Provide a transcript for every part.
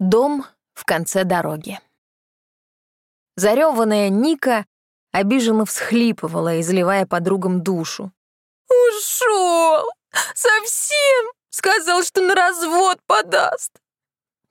Дом в конце дороги. Зарёванная Ника обиженно всхлипывала, изливая подругам душу. «Ушёл! Совсем! Сказал, что на развод подаст!»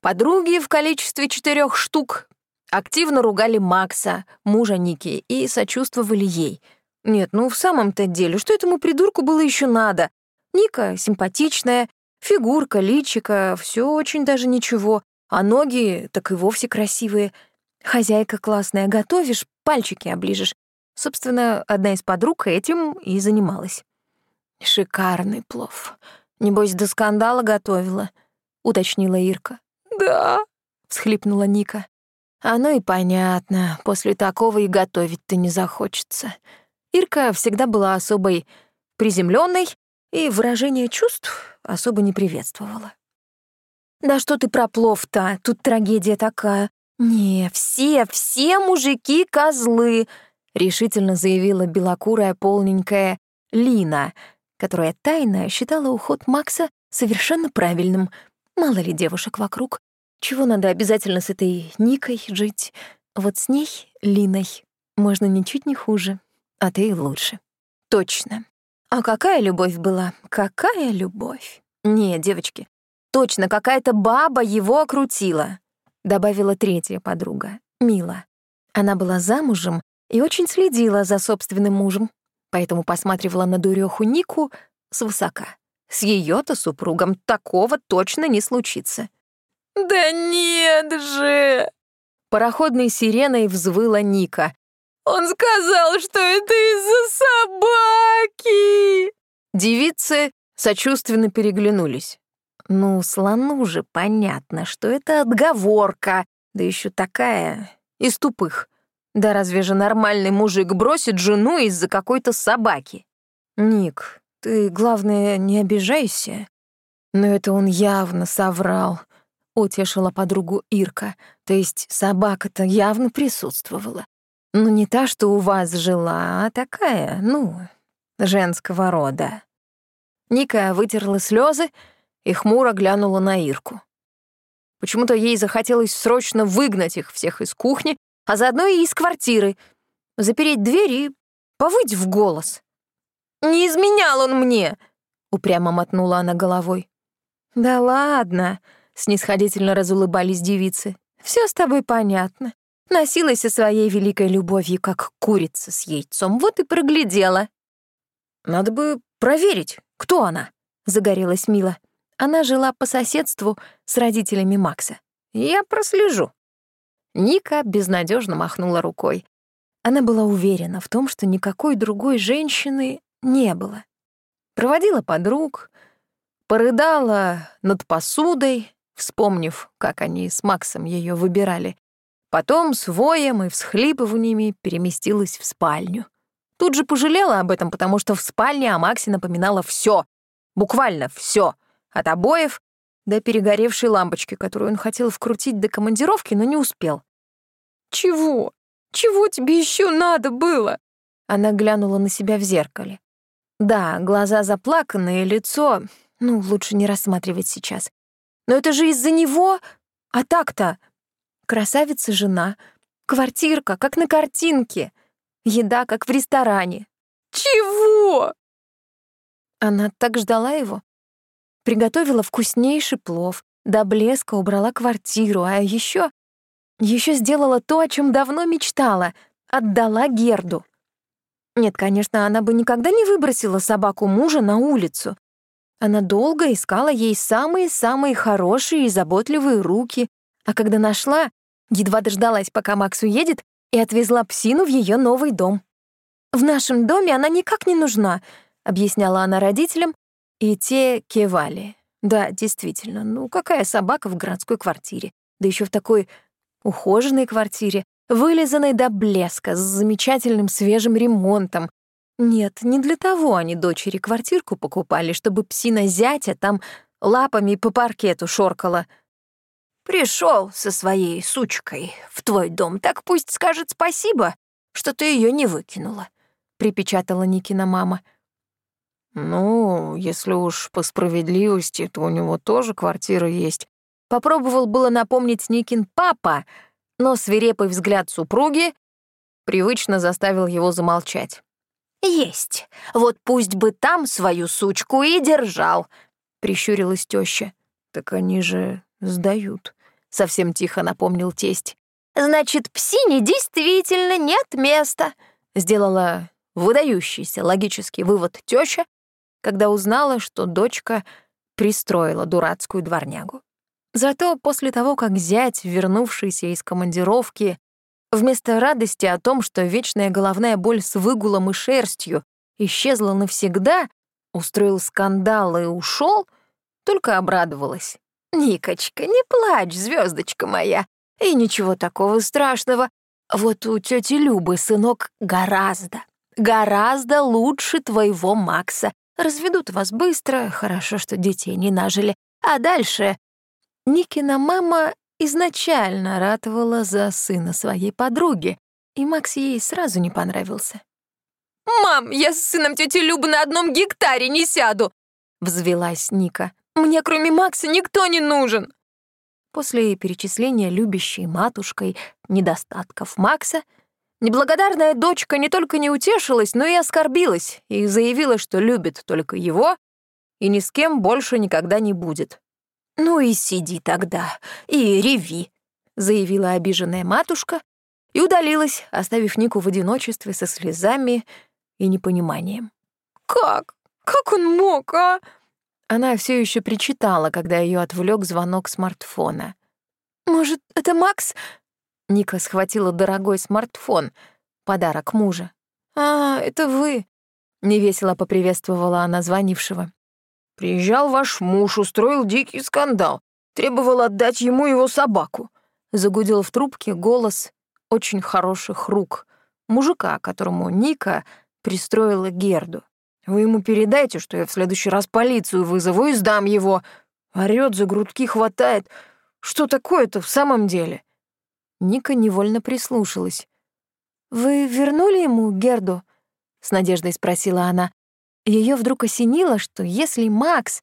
Подруги в количестве четырех штук активно ругали Макса, мужа Ники, и сочувствовали ей. Нет, ну в самом-то деле, что этому придурку было еще надо? Ника симпатичная, фигурка, личика, все очень даже ничего, а ноги так и вовсе красивые. Хозяйка классная, готовишь, пальчики оближешь. Собственно, одна из подруг этим и занималась. Шикарный плов. Небось, до скандала готовила, уточнила Ирка. «Да», — всхлипнула Ника. Оно и понятно, после такого и готовить-то не захочется. Ирка всегда была особой приземленной и выражение чувств особо не приветствовала. «Да что ты про плов-то? Тут трагедия такая. Не, все, все мужики — козлы», — решительно заявила белокурая полненькая Лина, которая тайно считала уход Макса совершенно правильным. Мало ли девушек вокруг, чего надо обязательно с этой Никой жить? Вот с ней, Линой, можно ничуть не хуже, а ты и лучше. Точно. А какая любовь была? Какая любовь? Не, девочки, точно какая-то баба его окрутила, добавила третья подруга, Мила. Она была замужем и очень следила за собственным мужем, поэтому посматривала на дурёху Нику свысока. С её-то супругом такого точно не случится. «Да нет же!» Пароходной сиреной взвыла Ника. «Он сказал, что это из-за собаки!» Девицы сочувственно переглянулись. Ну, слону же понятно, что это отговорка, да еще такая, из тупых. Да разве же нормальный мужик бросит жену из-за какой-то собаки? Ник, ты, главное, не обижайся. Но это он явно соврал. — утешила подругу Ирка. «То есть собака-то явно присутствовала. Ну, не та, что у вас жила, а такая, ну, женского рода». Ника вытерла слезы и хмуро глянула на Ирку. Почему-то ей захотелось срочно выгнать их всех из кухни, а заодно и из квартиры, запереть дверь и повыть в голос. «Не изменял он мне!» — упрямо мотнула она головой. «Да ладно!» снисходительно разулыбались девицы. Все с тобой понятно. Носилась со своей великой любовью, как курица с яйцом, вот и проглядела. Надо бы проверить, кто она, загорелась Мила. Она жила по соседству с родителями Макса. Я прослежу. Ника безнадежно махнула рукой. Она была уверена в том, что никакой другой женщины не было. Проводила подруг, порыдала над посудой, вспомнив, как они с Максом ее выбирали. Потом с воем и всхлипываниями переместилась в спальню. Тут же пожалела об этом, потому что в спальне о Максе напоминало все, буквально все, от обоев до перегоревшей лампочки, которую он хотел вкрутить до командировки, но не успел. «Чего? Чего тебе еще надо было?» Она глянула на себя в зеркале. Да, глаза заплаканные, лицо... Ну, лучше не рассматривать сейчас. Но это же из-за него... А так-то... Красавица-жена, квартирка, как на картинке, еда, как в ресторане. Чего? Она так ждала его. Приготовила вкуснейший плов, до блеска убрала квартиру, а еще еще сделала то, о чем давно мечтала — отдала Герду. Нет, конечно, она бы никогда не выбросила собаку мужа на улицу, она долго искала ей самые-самые хорошие и заботливые руки, а когда нашла, едва дождалась, пока Макс уедет, и отвезла псину в ее новый дом. «В нашем доме она никак не нужна», — объясняла она родителям, и те кивали. Да, действительно, ну какая собака в городской квартире? Да еще в такой ухоженной квартире, вылизанной до блеска, с замечательным свежим ремонтом, нет, не для того они дочери квартирку покупали, чтобы псина зятя там лапами по паркету шоркала. Пришел со своей сучкой в твой дом, так пусть скажет спасибо, что ты ее не выкинула, припечатала Никина мама. Ну, если уж по справедливости, то у него тоже квартира есть, Попробовал было напомнить Никин папа, но свирепый взгляд супруги привычно заставил его замолчать. «Есть. Вот пусть бы там свою сучку и держал», — прищурилась теща. «Так они же сдают», — совсем тихо напомнил тесть. «Значит, псине действительно нет места», — сделала выдающийся логический вывод теща, когда узнала, что дочка пристроила дурацкую дворнягу. Зато после того, как зять, вернувшийся из командировки, вместо радости о том, что вечная головная боль с выгулом и шерстью исчезла навсегда, устроил скандал и ушел, только обрадовалась. «Никочка, не плачь, звездочка моя, и ничего такого страшного. Вот у тети Любы сынок гораздо, гораздо лучше твоего Макса. Разведут вас быстро, хорошо, что детей не нажили. А дальше Никина мама изначально ратовала за сына своей подруги, и Макс ей сразу не понравился. «Мам, я с сыном тети Любы на одном гектаре не сяду!» — взвелась Ника. «Мне кроме Макса никто не нужен!» После перечисления любящей матушкой недостатков Макса, неблагодарная дочка не только не утешилась, но и оскорбилась и заявила, что любит только его и ни с кем больше никогда не будет. «Ну и сиди тогда, и реви», — заявила обиженная матушка и удалилась, оставив Нику в одиночестве со слезами и непониманием. «Как? Как он мог, а?» Она все еще причитала, когда ее отвлек звонок смартфона. «Может, это Макс?» Ника схватила дорогой смартфон, подарок мужа. «А, это вы», — невесело поприветствовала она звонившего. Приезжал ваш муж, устроил дикий скандал, требовал отдать ему его собаку. Загудел в трубке голос очень хороших рук, мужика, которому Ника пристроила Герду. Вы ему передайте, что я в следующий раз полицию вызову и сдам его. Орёт, за грудки хватает. Что такое-то в самом деле?» Ника невольно прислушалась. «Вы вернули ему Герду?» — с надеждой спросила она. Ее вдруг осенило, что если Макс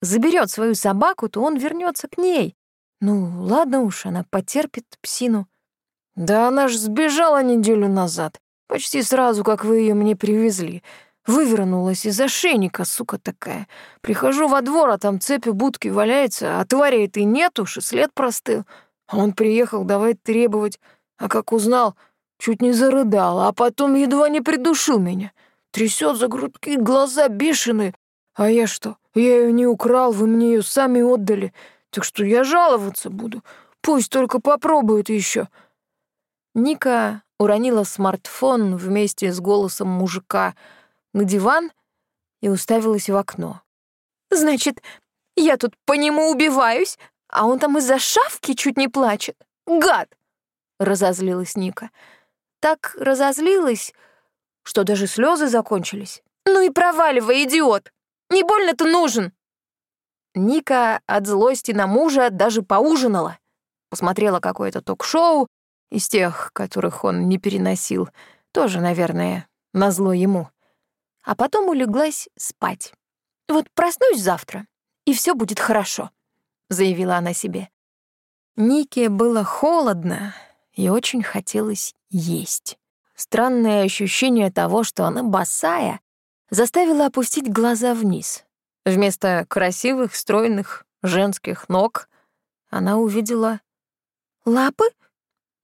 заберет свою собаку, то он вернется к ней. Ну, ладно уж, она потерпит псину. Да она ж сбежала неделю назад, почти сразу, как вы ее мне привезли. Вывернулась из ошейника, сука такая. Прихожу во двор, а там цепи будки валяется, а твари этой нет уж, и след простыл. А он приехал давай требовать, а как узнал, чуть не зарыдал, а потом едва не придушил меня. Трясет за грудки, глаза бешеные. А я что? Я ее не украл, вы мне ее сами отдали. Так что я жаловаться буду. Пусть только попробует еще. Ника уронила смартфон вместе с голосом мужика на диван и уставилась в окно. «Значит, я тут по нему убиваюсь, а он там из-за шавки чуть не плачет. Гад!» — разозлилась Ника. Так разозлилась, что даже слезы закончились. «Ну и проваливай, идиот! Не больно-то нужен!» Ника от злости на мужа даже поужинала. Посмотрела какое-то ток-шоу из тех, которых он не переносил. Тоже, наверное, назло ему. А потом улеглась спать. «Вот проснусь завтра, и все будет хорошо», — заявила она себе. Нике было холодно и очень хотелось есть. Странное ощущение того, что она босая, заставило опустить глаза вниз. Вместо красивых, стройных женских ног она увидела лапы?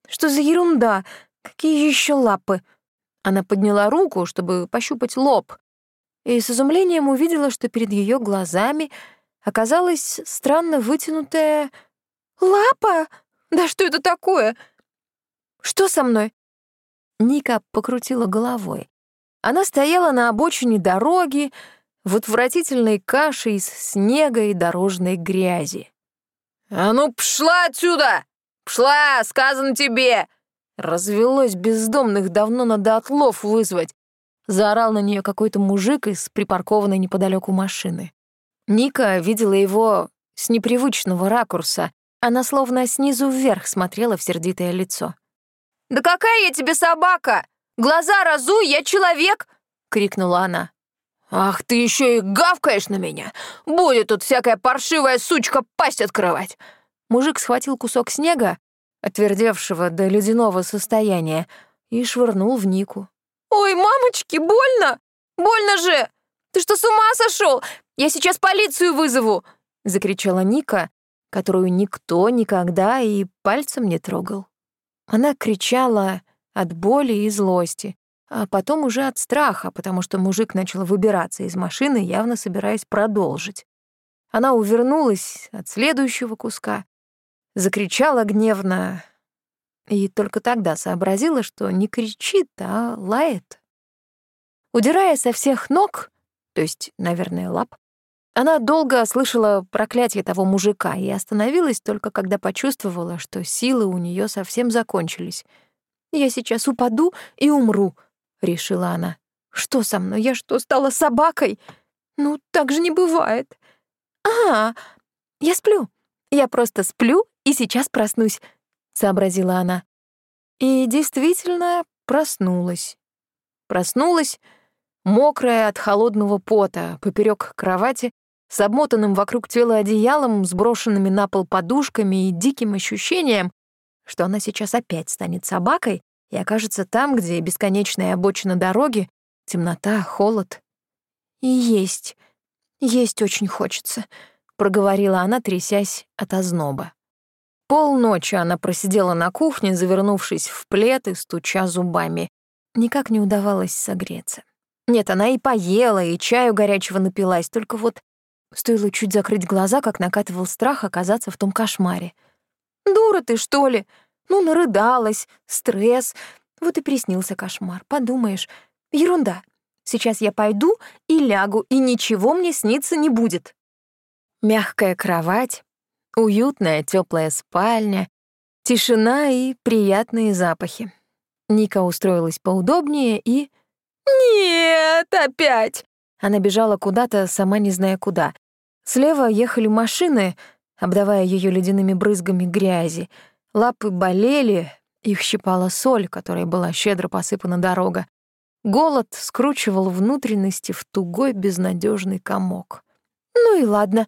Что за ерунда? Какие еще лапы? Она подняла руку, чтобы пощупать лоб, и с изумлением увидела, что перед ее глазами оказалась странно вытянутая лапа. Да что это такое? Что со мной? Ника покрутила головой. Она стояла на обочине дороги в отвратительной каше из снега и дорожной грязи. «А ну, пшла отсюда! Пшла, сказано тебе!» Развелось бездомных, давно надо отлов вызвать. Заорал на нее какой-то мужик из припаркованной неподалеку машины. Ника видела его с непривычного ракурса. Она словно снизу вверх смотрела в сердитое лицо. «Да какая я тебе собака? Глаза разуй, я человек!» — крикнула она. «Ах, ты еще и гавкаешь на меня! Будет тут всякая паршивая сучка пасть открывать!» Мужик схватил кусок снега, отвердевшего до ледяного состояния, и швырнул в Нику. «Ой, мамочки, больно! Больно же! Ты что, с ума сошел? Я сейчас полицию вызову!» — закричала Ника, которую никто никогда и пальцем не трогал. Она кричала от боли и злости, а потом уже от страха, потому что мужик начал выбираться из машины, явно собираясь продолжить. Она увернулась от следующего куска, закричала гневно и только тогда сообразила, что не кричит, а лает. Удирая со всех ног, то есть, наверное, лап, она долго слышала проклятие того мужика и остановилась только когда почувствовала, что силы у нее совсем закончились. «Я сейчас упаду и умру», — решила она. «Что со мной? Я что, стала собакой? Ну, так же не бывает». «А, я сплю. Я просто сплю и сейчас проснусь», — сообразила она. И действительно проснулась. Проснулась, мокрая от холодного пота, поперек кровати, с обмотанным вокруг тела одеялом, сброшенными на пол подушками и диким ощущением, что она сейчас опять станет собакой и окажется там, где бесконечная обочина дороги, темнота, холод. И есть, есть очень хочется, проговорила она, трясясь от озноба. Полночи она просидела на кухне, завернувшись в плед и стуча зубами. Никак не удавалось согреться. Нет, она и поела, и чаю горячего напилась, только вот стоило чуть закрыть глаза, как накатывал страх оказаться в том кошмаре. «Дура ты, что ли? Ну, нарыдалась, стресс. Вот и приснился кошмар, подумаешь. Ерунда. Сейчас я пойду и лягу, и ничего мне сниться не будет». Мягкая кровать, уютная теплая спальня, тишина и приятные запахи. Ника устроилась поудобнее и... «Нет, опять!» Она бежала куда-то, сама не зная куда. Слева ехали машины, обдавая ее ледяными брызгами грязи. Лапы болели, их щипала соль, которой была щедро посыпана дорога. Голод скручивал внутренности в тугой безнадежный комок. Ну и ладно,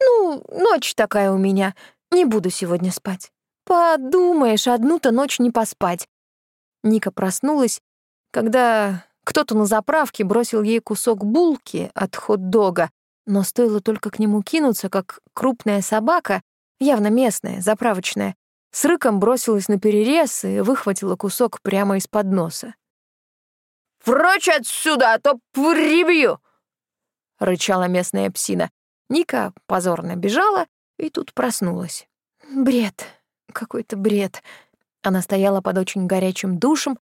ну, ночь такая у меня. Не буду сегодня спать. Подумаешь, одну-то ночь не поспать. Ника проснулась, когда кто-то на заправке бросил ей кусок булки от хот-дога, но стоило только к нему кинуться, как крупная собака, явно местная, заправочная, с рыком бросилась на перерез и выхватила кусок прямо из-под носа. «Прочь отсюда, а то прибью!» — рычала местная псина. Ника позорно бежала и тут проснулась. Бред, какой-то бред. Она стояла под очень горячим душем,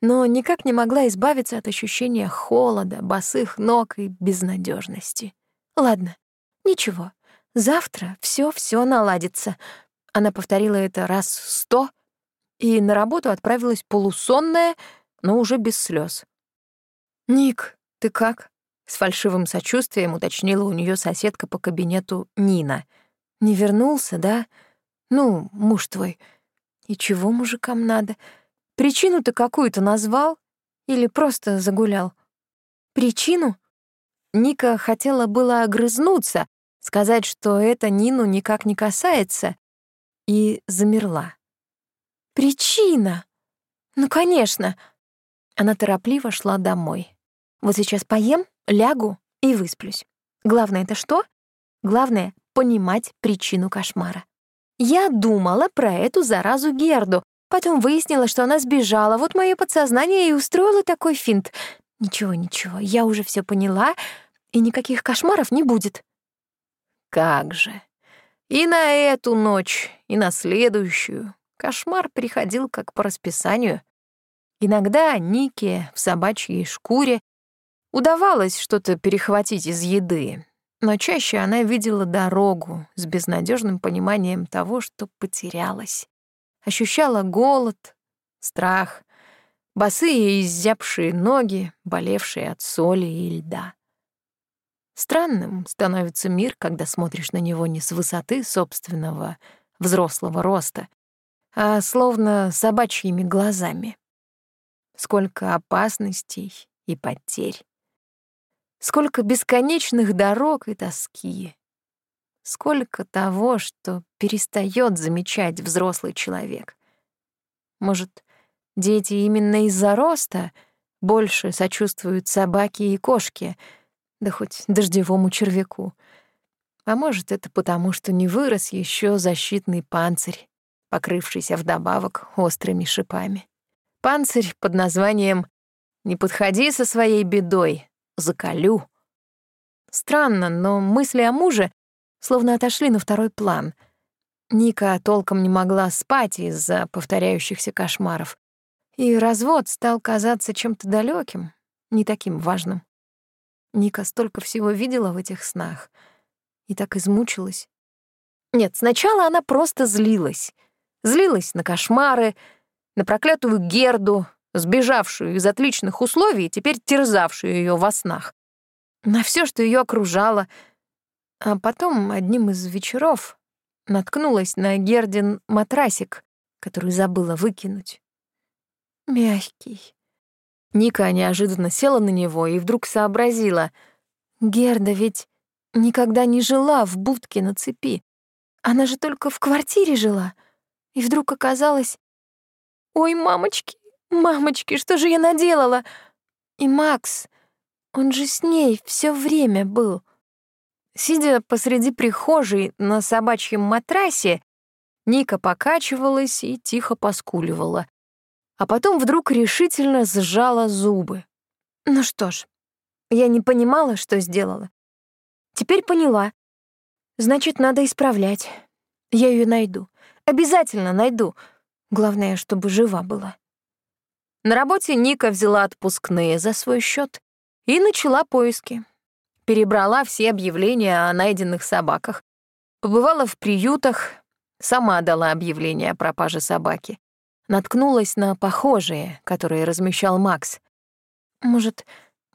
но никак не могла избавиться от ощущения холода, босых ног и безнадежности. Ладно, ничего, завтра все-все наладится. Она повторила это раз сто и на работу отправилась полусонная, но уже без слез. «Ник, ты как?» С фальшивым сочувствием уточнила у нее соседка по кабинету Нина. «Не вернулся, да? Ну, муж твой. И чего мужикам надо? Причину ты какую-то назвал? Или просто загулял?» «Причину?» Ника хотела было огрызнуться, сказать, что это Нину никак не касается, и замерла. «Причина? Ну, конечно!» Она торопливо шла домой. «Вот сейчас поем, лягу и высплюсь. Главное это что? Главное — понимать причину кошмара. Я думала про эту заразу Герду, потом выяснила, что она сбежала, вот мое подсознание и устроило такой финт. Ничего, ничего, я уже все поняла, и никаких кошмаров не будет. Как же. И на эту ночь, и на следующую кошмар приходил как по расписанию. Иногда Нике в собачьей шкуре Удавалось что-то перехватить из еды, но чаще она видела дорогу с безнадежным пониманием того, что потерялась. Ощущала голод, страх, босые и изябшие ноги, болевшие от соли и льда. Странным становится мир, когда смотришь на него не с высоты собственного взрослого роста, а словно собачьими глазами. Сколько опасностей и потерь. Сколько бесконечных дорог и тоски. сколько того, что перестает замечать взрослый человек. Может, дети именно из-за роста больше сочувствуют собаке и кошке, да хоть дождевому червяку. А может, это потому, что не вырос еще защитный панцирь, покрывшийся вдобавок острыми шипами. Панцирь под названием «Не подходи со своей бедой, заколю». Странно, но мысли о муже словно отошли на второй план. Ника толком не могла спать из-за повторяющихся кошмаров, и развод стал казаться чем-то далеким, не таким важным. Ника столько всего видела в этих снах и так измучилась. Нет, сначала она просто злилась. Злилась на кошмары, на проклятую Герду, сбежавшую из отличных условий и теперь терзавшую ее во снах. На все, что ее окружало. А потом одним из вечеров наткнулась на Гердин матрасик, который забыла выкинуть. Мягкий. Ника неожиданно села на него и вдруг сообразила. Герда ведь никогда не жила в будке на цепи. Она же только в квартире жила. И вдруг оказалось, Ой, мамочки, мамочки, что же я наделала? И Макс, он же с ней все время был. Сидя посреди прихожей на собачьем матрасе, Ника покачивалась и тихо поскуливала. А потом вдруг решительно сжала зубы. Ну что ж, я не понимала, что сделала. Теперь поняла. Значит, надо исправлять. Я ее найду. Обязательно найду. Главное, чтобы жива была. На работе Ника взяла отпускные за свой счет и начала поиски. Перебрала все объявления о найденных собаках. Побывала в приютах, сама дала объявление о пропаже собаки. Наткнулась на похожие, которые размещал Макс. Может,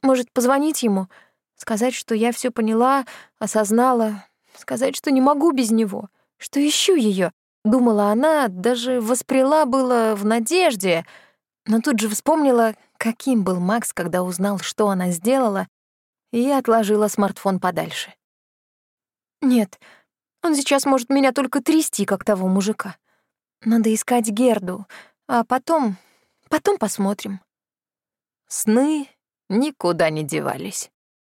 может позвонить ему, сказать, что я все поняла, осознала, сказать, что не могу без него, что ищу ее, Думала она, даже восприла было в надежде, но тут же вспомнила, каким был Макс, когда узнал, что она сделала, и отложила смартфон подальше. Нет, он сейчас может меня только трясти, как того мужика. Надо искать Герду, а потом... потом посмотрим. Сны никуда не девались.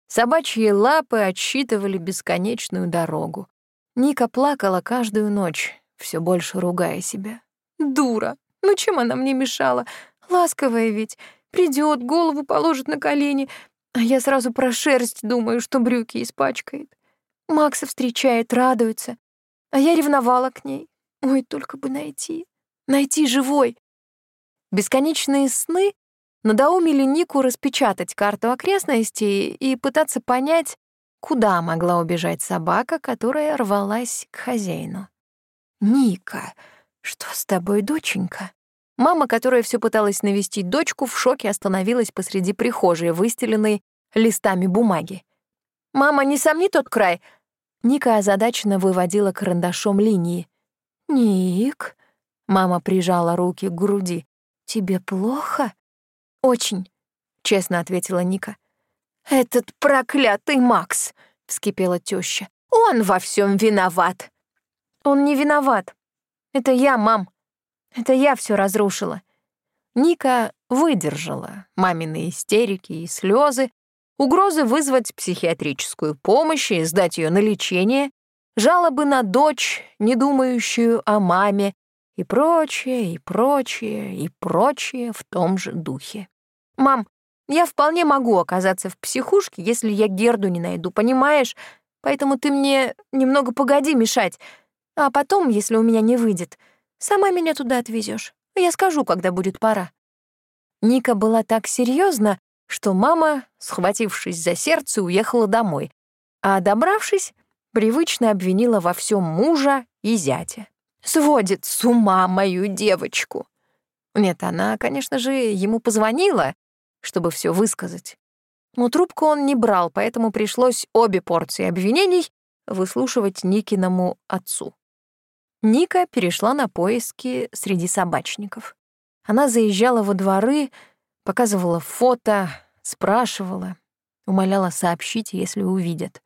Собачьи лапы отсчитывали бесконечную дорогу. Ника плакала каждую ночь, все больше ругая себя. Дура! Ну чем она мне мешала? Ласковая ведь. Придет, голову положит на колени, а я сразу про шерсть думаю, что брюки испачкает. Макса встречает, радуется, а я ревновала к ней. Ой, только бы найти. Найти живой. Бесконечные сны надоумили Нику распечатать карту окрестностей и пытаться понять, куда могла убежать собака, которая рвалась к хозяину. «Ника, что с тобой, доченька?» Мама, которая все пыталась навестить дочку, в шоке остановилась посреди прихожей, выстеленной листами бумаги. «Мама, не сомни тот край!» Ника озадаченно выводила карандашом линии. «Ник», — мама прижала руки к груди, — «тебе плохо?» «Очень», — честно ответила Ника. «Этот проклятый Макс!» — вскипела теща. «Он во всем виноват!» Он не виноват. Это я, мам. Это я все разрушила. Ника выдержала мамины истерики и слезы, угрозы вызвать психиатрическую помощь и сдать ее на лечение, жалобы на дочь, не думающую о маме, и прочее, и прочее, и прочее в том же духе. «Мам, я вполне могу оказаться в психушке, если я Герду не найду, понимаешь? Поэтому ты мне немного погоди мешать. А потом, если у меня не выйдет, сама меня туда отвезешь. Я скажу, когда будет пора». Ника была так серьезна, что мама, схватившись за сердце, уехала домой, а, добравшись, привычно обвинила во всем мужа и зятя. «Сводит с ума мою девочку!» Нет, она, конечно же, ему позвонила, чтобы все высказать. Но трубку он не брал, поэтому пришлось обе порции обвинений выслушивать Никиному отцу. Ника перешла на поиски среди собачников. Она заезжала во дворы, показывала фото, спрашивала, умоляла сообщить, если увидят.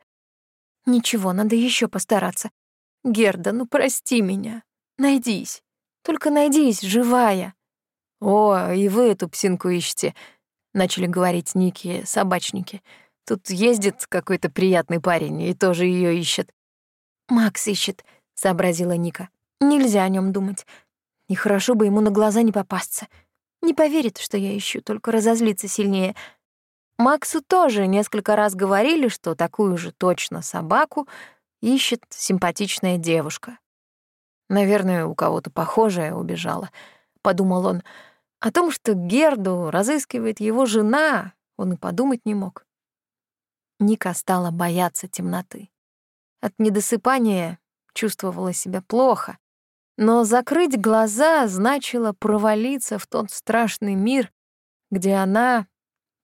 Ничего, надо еще постараться. Герда, ну прости меня. Найдись. Только найдись, живая. О, и вы эту псинку ищете, начали говорить Ники собачники. Тут ездит какой-то приятный парень и тоже ее ищет. Макс ищет, сообразила Ника. Нельзя о нем думать. И хорошо бы ему на глаза не попасться. Не поверит, что я ищу, только разозлится сильнее. Максу тоже несколько раз говорили, что такую же точно собаку ищет симпатичная девушка. Наверное, у кого-то похожая убежала, подумал он. О том, что Герду разыскивает его жена, он и подумать не мог. Ника стала бояться темноты. От недосыпания чувствовала себя плохо, но закрыть глаза значило провалиться в тот страшный мир, где она —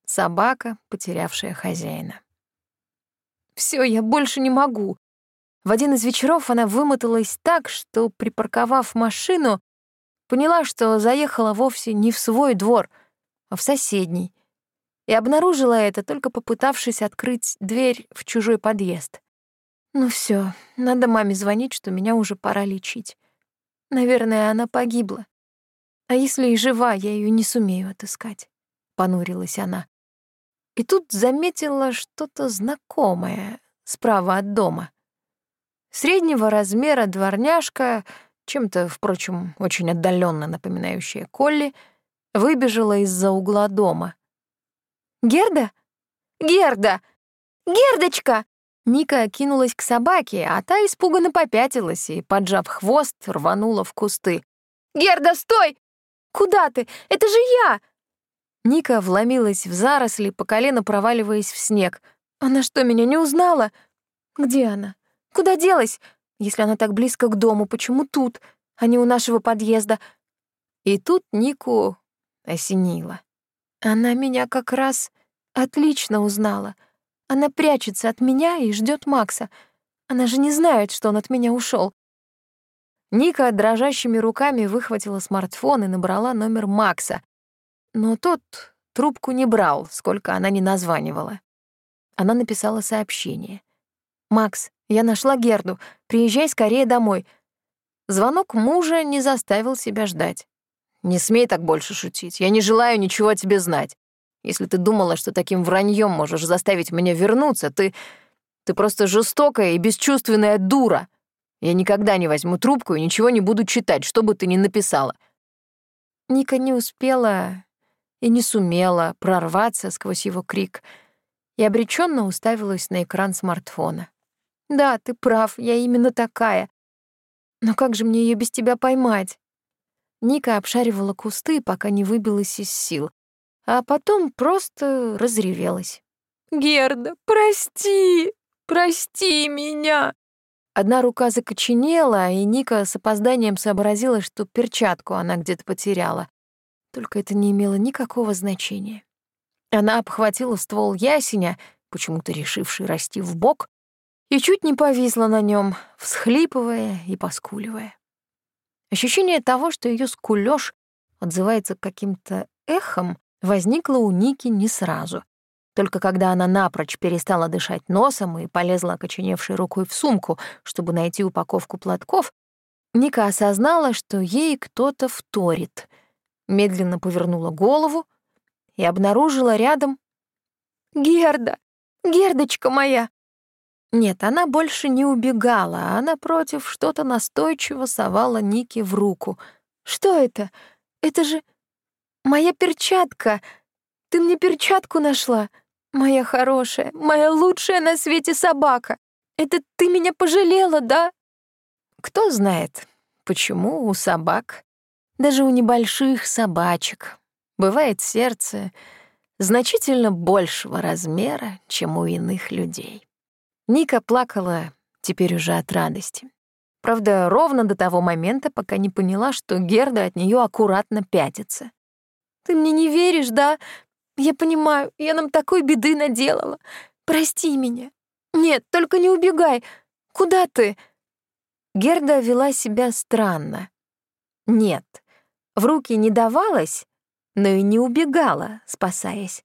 собака, потерявшая хозяина. Все, я больше не могу. В один из вечеров она вымоталась так, что, припарковав машину, поняла, что заехала вовсе не в свой двор, а в соседний, и обнаружила это, только попытавшись открыть дверь в чужой подъезд. Ну все, надо маме звонить, что меня уже пора лечить. Наверное, она погибла. А если и жива, я ее не сумею отыскать, понурилась она. И тут заметила что-то знакомое справа от дома. Среднего размера дворняжка, чем-то, впрочем, очень отдаленно напоминающая Колли, выбежала из-за угла дома. «Герда? Герда! Гердочка!» Ника кинулась к собаке, а та испуганно попятилась и, поджав хвост, рванула в кусты. «Герда, стой! Куда ты? Это же я!» Ника вломилась в заросли, по колено проваливаясь в снег. «Она что, меня не узнала? Где она? Куда делась? Если она так близко к дому, почему тут, а не у нашего подъезда?» И тут Нику осенило. Она меня как раз отлично узнала — она прячется от меня и ждет Макса. Она же не знает, что он от меня ушел. Ника дрожащими руками выхватила смартфон и набрала номер Макса. Но тот трубку не брал, сколько она не названивала. Она написала сообщение. «Макс, я нашла Герду. Приезжай скорее домой». Звонок мужа не заставил себя ждать. «Не смей так больше шутить. Я не желаю ничего о тебе знать. Если ты думала, что таким враньем можешь заставить меня вернуться, ты... Ты просто жестокая и бесчувственная дура. Я никогда не возьму трубку и ничего не буду читать, что бы ты ни написала». Ника не успела и не сумела прорваться сквозь его крик и обреченно уставилась на экран смартфона. «Да, ты прав, я именно такая. Но как же мне ее без тебя поймать?» Ника обшаривала кусты, пока не выбилась из сил а потом просто разревелась. «Герда, прости! Прости меня!» Одна рука закоченела, и Ника с опозданием сообразила, что перчатку она где-то потеряла. Только это не имело никакого значения. Она обхватила ствол ясеня, почему-то решивший расти в бок, и чуть не повисла на нем, всхлипывая и поскуливая. Ощущение того, что ее скулёж отзывается каким-то эхом, возникла у Ники не сразу. Только когда она напрочь перестала дышать носом и полезла окоченевшей рукой в сумку, чтобы найти упаковку платков, Ника осознала, что ей кто-то вторит. Медленно повернула голову и обнаружила рядом «Герда! Гердочка моя!» Нет, она больше не убегала, а напротив что-то настойчиво совала Нике в руку. «Что это? Это же Моя перчатка! Ты мне перчатку нашла? Моя хорошая, моя лучшая на свете собака! Это ты меня пожалела, да? Кто знает, почему у собак, даже у небольших собачек, бывает сердце значительно большего размера, чем у иных людей. Ника плакала теперь уже от радости. Правда, ровно до того момента, пока не поняла, что Герда от нее аккуратно пятится. Ты мне не веришь, да? Я понимаю, я нам такой беды наделала. Прости меня. Нет, только не убегай. Куда ты?» Герда вела себя странно. Нет, в руки не давалась, но и не убегала, спасаясь.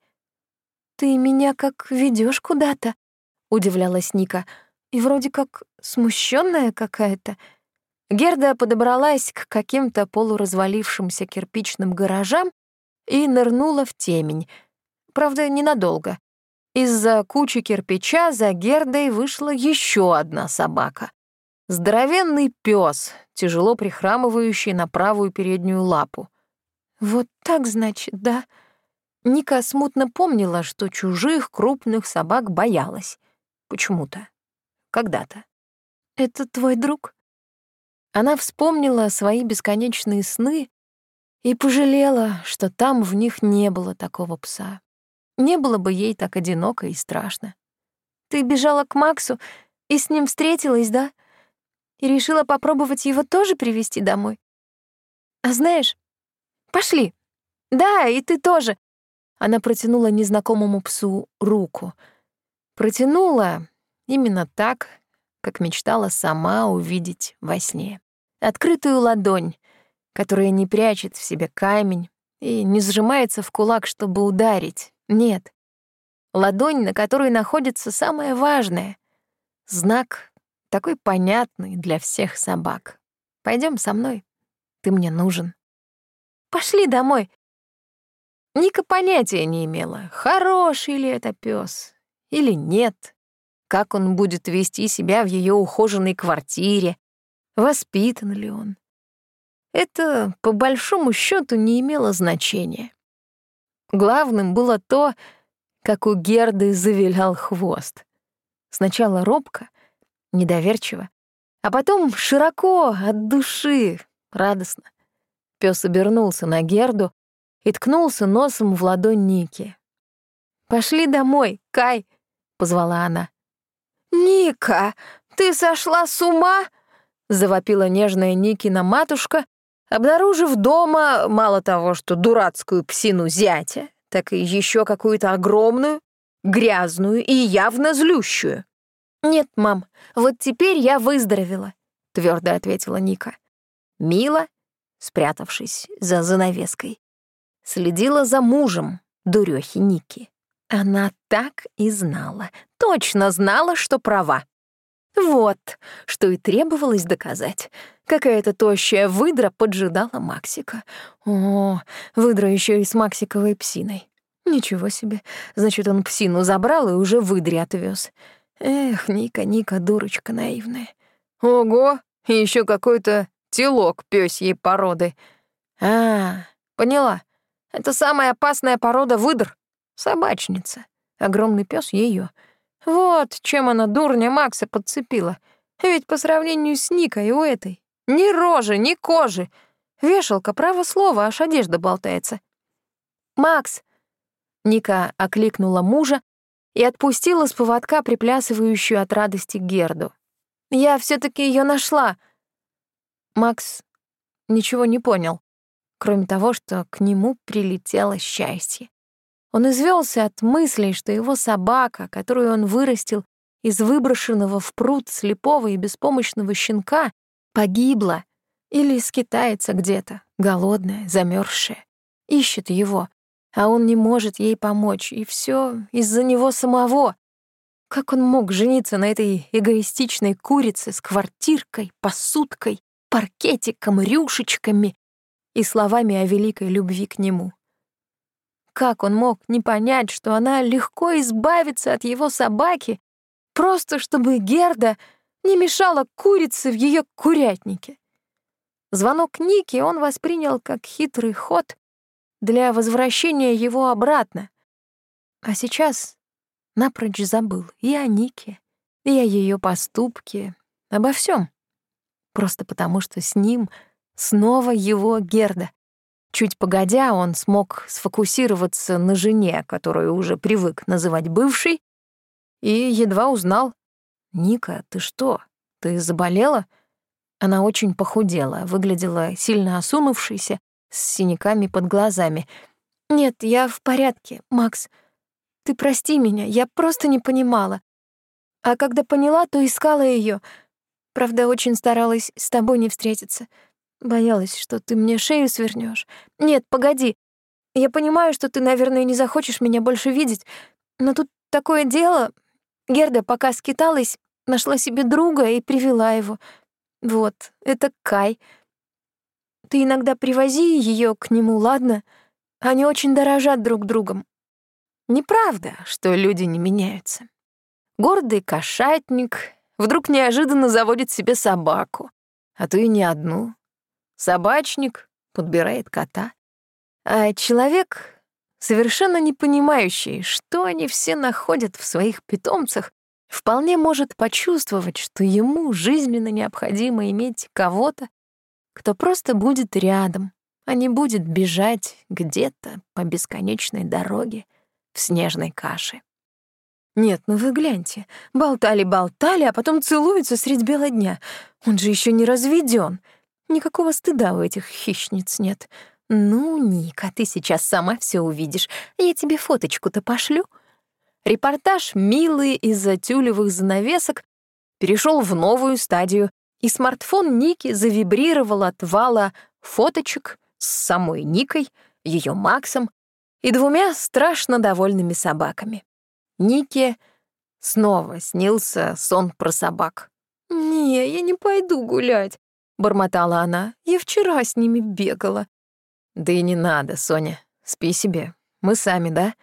«Ты меня как ведешь куда-то», — удивлялась Ника. и вроде как смущенная какая-то. Герда подобралась к каким-то полуразвалившимся кирпичным гаражам и нырнула в темень. Правда, ненадолго. Из-за кучи кирпича за Гердой вышла еще одна собака. Здоровенный пес, тяжело прихрамывающий на правую переднюю лапу. Вот так, значит, да? Ника смутно помнила, что чужих крупных собак боялась. Почему-то. Когда-то. «Это твой друг?» Она вспомнила свои бесконечные сны и пожалела, что там в них не было такого пса. Не было бы ей так одиноко и страшно. «Ты бежала к Максу и с ним встретилась, да? И решила попробовать его тоже привести домой? А знаешь, пошли. Да, и ты тоже». Она протянула незнакомому псу руку. Протянула именно так, как мечтала сама увидеть во сне. Открытую ладонь, которая не прячет в себе камень и не сжимается в кулак, чтобы ударить. Нет. Ладонь, на которой находится самое важное. Знак такой понятный для всех собак. Пойдем со мной. Ты мне нужен. Пошли домой. Ника понятия не имела, хороший ли это пес или нет как он будет вести себя в ее ухоженной квартире, воспитан ли он. Это, по большому счету, не имело значения. Главным было то, как у Герды завилял хвост. Сначала робко, недоверчиво, а потом широко, от души, радостно. Пес обернулся на Герду и ткнулся носом в ладонь Ники. «Пошли домой, Кай!» — позвала она. «Ника, ты сошла с ума?» — завопила нежная Никина матушка, обнаружив дома мало того, что дурацкую псину зятя, так и еще какую-то огромную, грязную и явно злющую. «Нет, мам, вот теперь я выздоровела», — твердо ответила Ника. Мила, спрятавшись за занавеской, следила за мужем дурёхи Ники. Она так и знала, точно знала, что права. Вот, что и требовалось доказать. Какая-то тощая выдра поджидала Максика. О, выдра еще и с Максиковой псиной. Ничего себе. Значит, он псину забрал и уже выдре отвез. Эх, Ника, Ника, дурочка наивная. Ого, еще какой-то телок пёсьей породы. А, поняла. Это самая опасная порода выдр. Собачница. Огромный пес ее. Вот чем она дурня Макса подцепила. Ведь по сравнению с Никой у этой ни рожи, ни кожи. Вешалка, право слово, аж одежда болтается. «Макс!» Ника окликнула мужа и отпустила с поводка приплясывающую от радости Герду. «Я все таки ее нашла!» Макс ничего не понял, кроме того, что к нему прилетело счастье. Он извелся от мыслей, что его собака, которую он вырастил из выброшенного в пруд слепого и беспомощного щенка, погибла или скитается где-то, голодная, замерзшая, ищет его, а он не может ей помочь, и все из-за него самого. Как он мог жениться на этой эгоистичной курице с квартиркой, посудкой, паркетиком, рюшечками и словами о великой любви к нему? Как он мог не понять, что она легко избавится от его собаки, просто чтобы Герда не мешала курице в ее курятнике? Звонок Ники он воспринял как хитрый ход для возвращения его обратно. А сейчас напрочь забыл и о Нике, и о ее поступке, обо всем. Просто потому, что с ним снова его Герда. Чуть погодя, он смог сфокусироваться на жене, которую уже привык называть бывшей, и едва узнал. «Ника, ты что? Ты заболела?» Она очень похудела, выглядела сильно осунувшейся, с синяками под глазами. «Нет, я в порядке, Макс. Ты прости меня, я просто не понимала. А когда поняла, то искала ее. Правда, очень старалась с тобой не встретиться. Боялась, что ты мне шею свернешь. Нет, погоди. Я понимаю, что ты, наверное, не захочешь меня больше видеть, но тут такое дело. Герда, пока скиталась, Нашла себе друга и привела его. Вот, это Кай. Ты иногда привози ее к нему, ладно? Они очень дорожат друг другом. Неправда, что люди не меняются. Гордый кошатник вдруг неожиданно заводит себе собаку, а то и не одну. Собачник подбирает кота. А человек, совершенно не понимающий, что они все находят в своих питомцах, вполне может почувствовать, что ему жизненно необходимо иметь кого-то, кто просто будет рядом, а не будет бежать где-то по бесконечной дороге в снежной каше. Нет, ну вы гляньте, болтали-болтали, а потом целуются средь бела дня. Он же еще не разведен. Никакого стыда у этих хищниц нет. Ну, Ника, ты сейчас сама все увидишь. Я тебе фоточку-то пошлю. Репортаж «Милые из-за тюлевых занавесок» перешел в новую стадию, и смартфон Ники завибрировал от вала фоточек с самой Никой, ее Максом и двумя страшно довольными собаками. Нике снова снился сон про собак. «Не, я не пойду гулять», — бормотала она. «Я вчера с ними бегала». «Да и не надо, Соня. Спи себе. Мы сами, да?»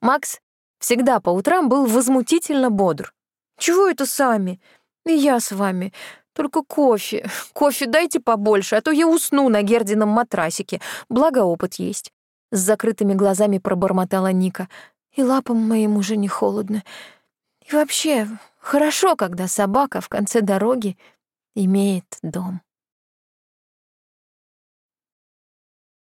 Макс всегда по утрам был возмутительно бодр. «Чего это сами? И я с вами. Только кофе. Кофе дайте побольше, а то я усну на Гердином матрасике. Благо опыт есть. С закрытыми глазами пробормотала Ника. И лапам моим уже не холодно. И вообще, хорошо, когда собака в конце дороги имеет дом.